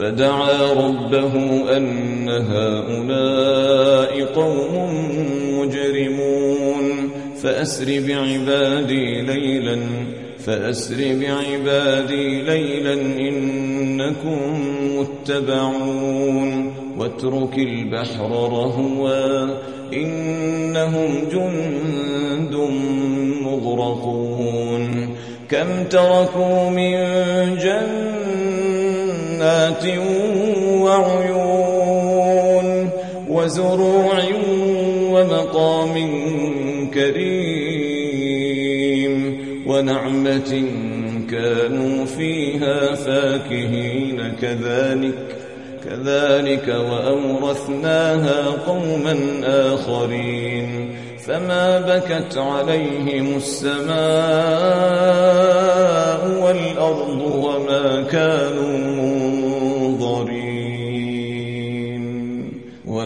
فدعا ربه أن هؤلاء قوم مجرمون. فأسر بعبادي ليلا فأسر بعبادي ليلا إنكم متبعون. واترك البحر رهوا إنهم جند مغرقون. كم تركوا من جنات وعيون وزروع ومقام كريم ونعمة كانوا فيها فاكهين كذلك كذلك وأورثناها قوما آخرين فما بكت عليهم السماء والأرض وما كانوا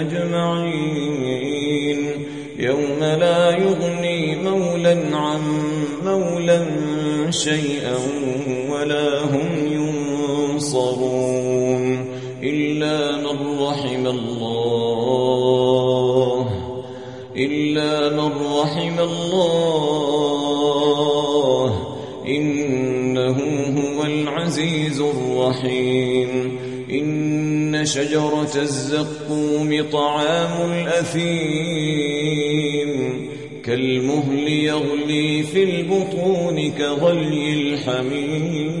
أجمعين. يوم لا يغني مولا عن مولا شيئا ولا هم ينصرون إلا من رحم الله إلا من رحم الله. هو العزيز الرحيم. إن شجرة الزقوم طعام الأثيم. كالمهل يغلي في البطون كغلي الحميم.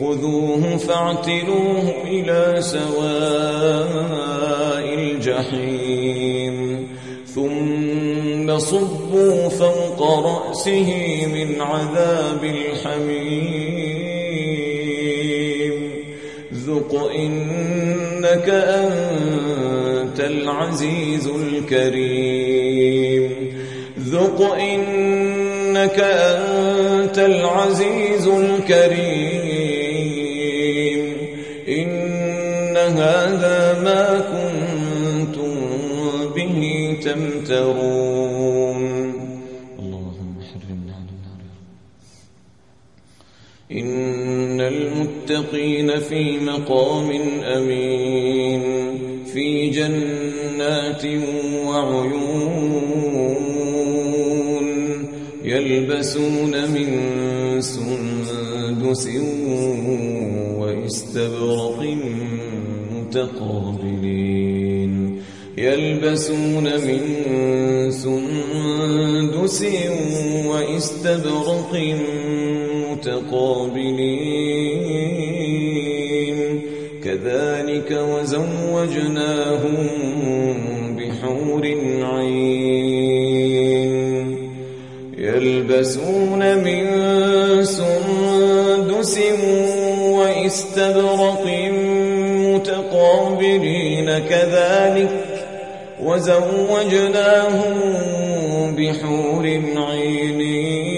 خذوه فاعتلوه إلى سواء الجحيم. ثم صبوا فوق رأسه من عذاب الحميم. ذق إنك أنت العزيز الكريم. ذق إنك أنت العزيز الكريم. إن هذا ما كنتم به تمترون. إن المتقين في مقام أمين في جنات وعيون يلبسون من سندس واستبرق متقابلين يلبسون من سندس واستبرق متقابلين كذلك وزوجناهم بحور عين. يلبسون من سندس واستبرق متقابلين كذلك وزوجناهم بحور عين.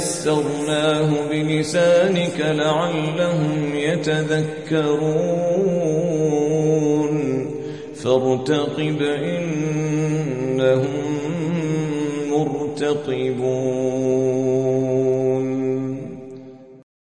يسرناه بلسانك لعلهم يتذكرون. فارتقب إنهم مرتقبون.